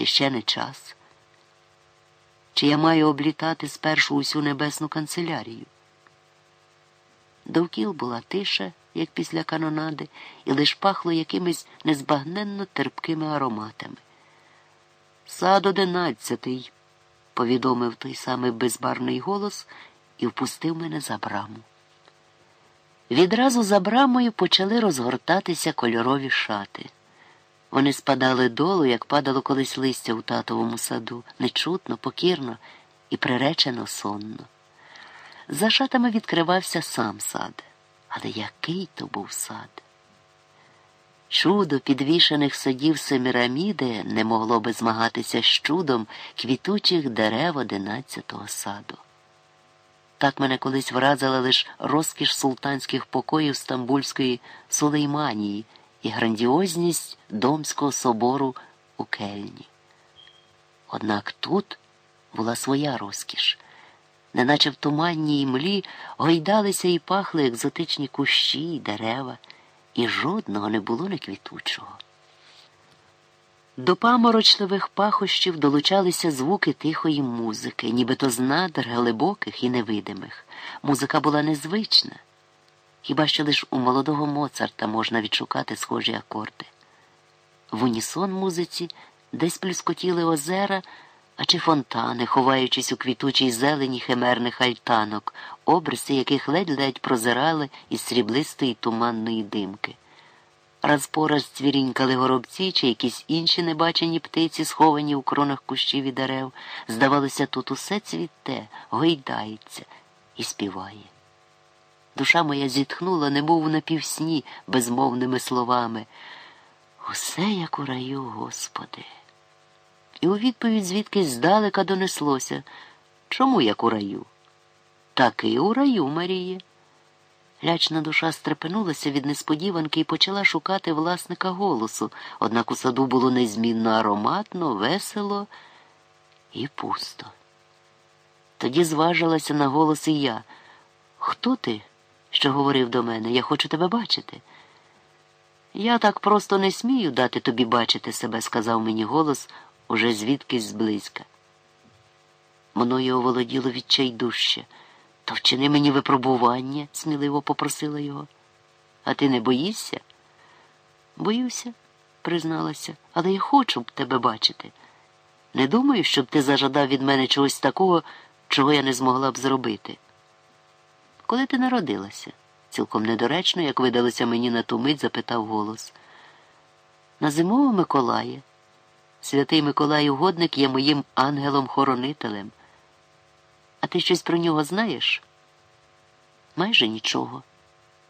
чи ще не час? Чи я маю облітати спершу усю небесну канцелярію? Довкіл була тиша, як після канонади, і лиш пахло якимись незбагненно терпкими ароматами. Сад одинадцятий, повідомив той самий безбарний голос і впустив мене за браму. Відразу за брамою почали розгортатися кольорові шати. Вони спадали долу, як падало колись листя у татовому саду, нечутно, покірно і приречено сонно. За шатами відкривався сам сад. Але який то був сад? Чудо підвішених садів Семіраміди не могло би змагатися з чудом квітучих дерев одинадцятого саду. Так мене колись вразила лише розкіш султанських покоїв Стамбульської Сулейманії і грандіозність Домського собору у Кельні. Однак тут була своя розкіш неначе в туманній млі гойдалися і пахли екзотичні кущі й дерева, і жодного не було неквітучого. До паморочливих пахощів долучалися звуки тихої музики, нібито з надр глибоких і невидимих. Музика була незвична. Хіба що лиш у молодого Моцарта можна відшукати схожі акорди. В унісон музиці десь плюскотіли озера а чи фонтани, ховаючись у квітучій зелені химерних альтанок, обриси яких ледь-ледь прозирали із сріблистої туманної димки. Раз по раз цвірінькали горобці чи якісь інші небачені птиці, сховані у кронах кущів і дерев. Здавалося, тут усе цвіте, гойдається і співає. Душа моя зітхнула, немов на півсні, безмовними словами. Усе як у раю, Господи. І у відповідь звідкись здалека донеслося чому як у раю? Таки у раю, Маріє. Лячна душа стрепенулася від несподіванки і почала шукати власника голосу, однак у саду було незмінно ароматно, весело і пусто. Тоді зважилася на голос і я. Хто ти, що говорив до мене? Я хочу тебе бачити. Я так просто не смію дати тобі бачити себе, сказав мені голос уже звідкись зблизька. Мною оволоділо відчайдуще. То вчини мені випробування, сміливо попросила його. А ти не боїшся? Боюся, призналася, але я хочу б тебе бачити. Не думаю, щоб ти зажадав від мене чогось такого, чого я не змогла б зробити. Коли ти народилася? цілком недоречно, як видалося мені на ту мить, запитав голос. На зимову Миколая. Святий Миколай Угодник є моїм ангелом-хоронителем. А ти щось про нього знаєш? Майже нічого,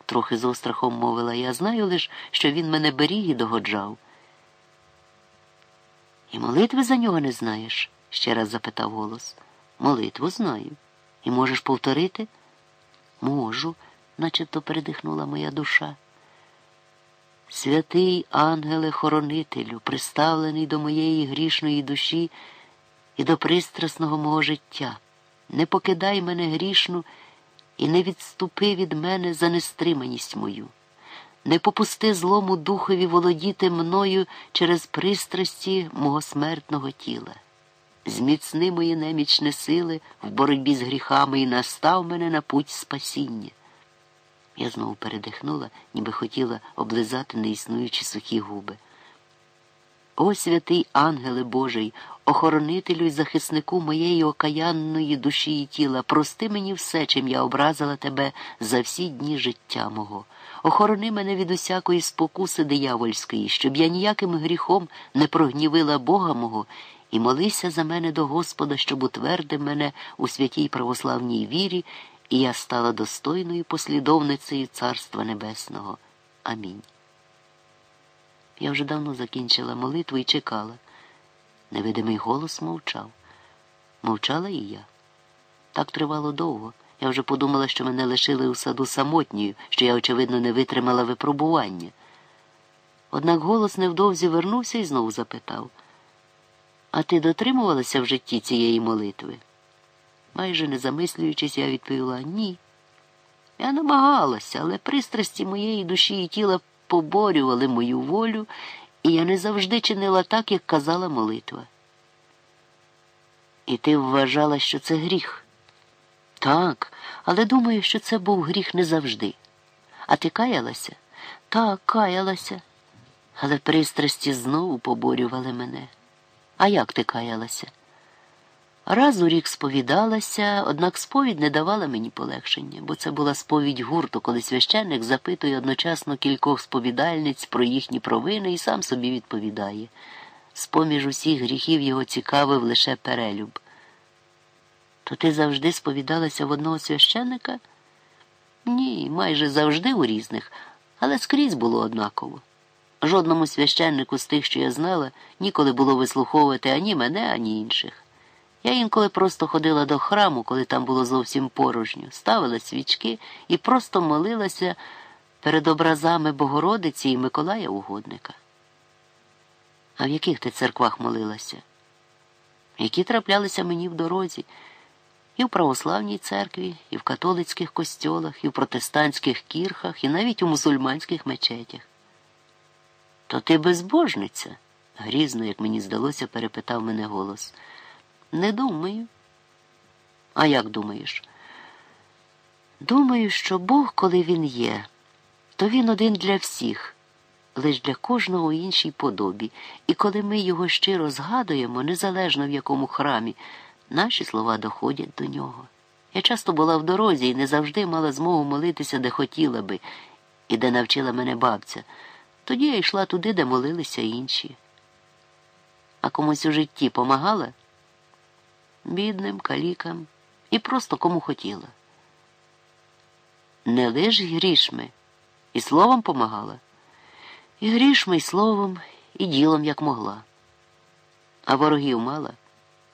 трохи з острахом мовила я. Знаю лише, що він мене беріг і догоджав. І молитви за нього не знаєш? ще раз запитав голос. Молитву знаю. І можеш повторити? Можу, начебто передихнула моя душа. Святий ангеле-хоронителю, приставлений до моєї грішної душі і до пристрасного мого життя, не покидай мене грішну і не відступи від мене за нестриманість мою, не попусти злому духові володіти мною через пристрасті мого смертного тіла. Зміцни мої немічні сили в боротьбі з гріхами і настав мене на путь спасіння. Я знову передихнула, ніби хотіла облизати неіснуючі сухі губи. О святий ангеле Божий, охоронителю й захиснику моєї окаянної душі і тіла, прости мені все, чим я образила тебе за всі дні життя мого. Охорони мене від усякої спокуси диявольської, щоб я ніяким гріхом не прогнівила Бога мого, і молися за мене до Господа, щоб утвердив мене у святій православній вірі і я стала достойною послідовницею Царства Небесного. Амінь. Я вже давно закінчила молитву і чекала. Невидимий голос мовчав. Мовчала і я. Так тривало довго. Я вже подумала, що мене лишили у саду самотньою, що я, очевидно, не витримала випробування. Однак голос невдовзі вернувся і знову запитав А ти дотримувалася в житті цієї молитви? Майже не замислюючись, я відповіла ні. Я намагалася, але пристрасті моєї душі і тіла поборювали мою волю, і я не завжди чинила так, як казала молитва. І ти вважала, що це гріх? Так, але думаю, що це був гріх не завжди. А ти каялася? Так, каялася. Але пристрасті знову поборювали мене. А як ти каялася? Раз у рік сповідалася, однак сповідь не давала мені полегшення, бо це була сповідь гурту, коли священник запитує одночасно кількох сповідальниць про їхні провини і сам собі відповідає. З-поміж усіх гріхів його цікавив лише перелюб. То ти завжди сповідалася в одного священника? Ні, майже завжди у різних, але скрізь було однаково. Жодному священнику з тих, що я знала, ніколи було вислуховувати ані мене, ані інших. Я інколи просто ходила до храму, коли там було зовсім порожньо, ставила свічки і просто молилася перед образами Богородиці і Миколая Угодника. А в яких ти церквах молилася? Які траплялися мені в дорозі, і в православній церкві, і в католицьких костьолах, і в протестантських кірхах, і навіть у мусульманських мечетях. То ти безбожниця? грізно, як мені здалося, перепитав мене голос. Не думаю. А як думаєш? Думаю, що Бог, коли він є, то він один для всіх, лиш для кожного у іншій подобі, і коли ми його щиро згадуємо, незалежно в якому храмі, наші слова доходять до нього. Я часто була в дорозі і не завжди мала змогу молитися, де хотіла би, і де навчила мене бабця. Тоді я йшла туди, де молилися інші. А комусь у житті помагала? бідним, калікам і просто кому хотіла. Не лиш грішми, і словом помагала, і грішми, і словом, і ділом як могла. А ворогів мала.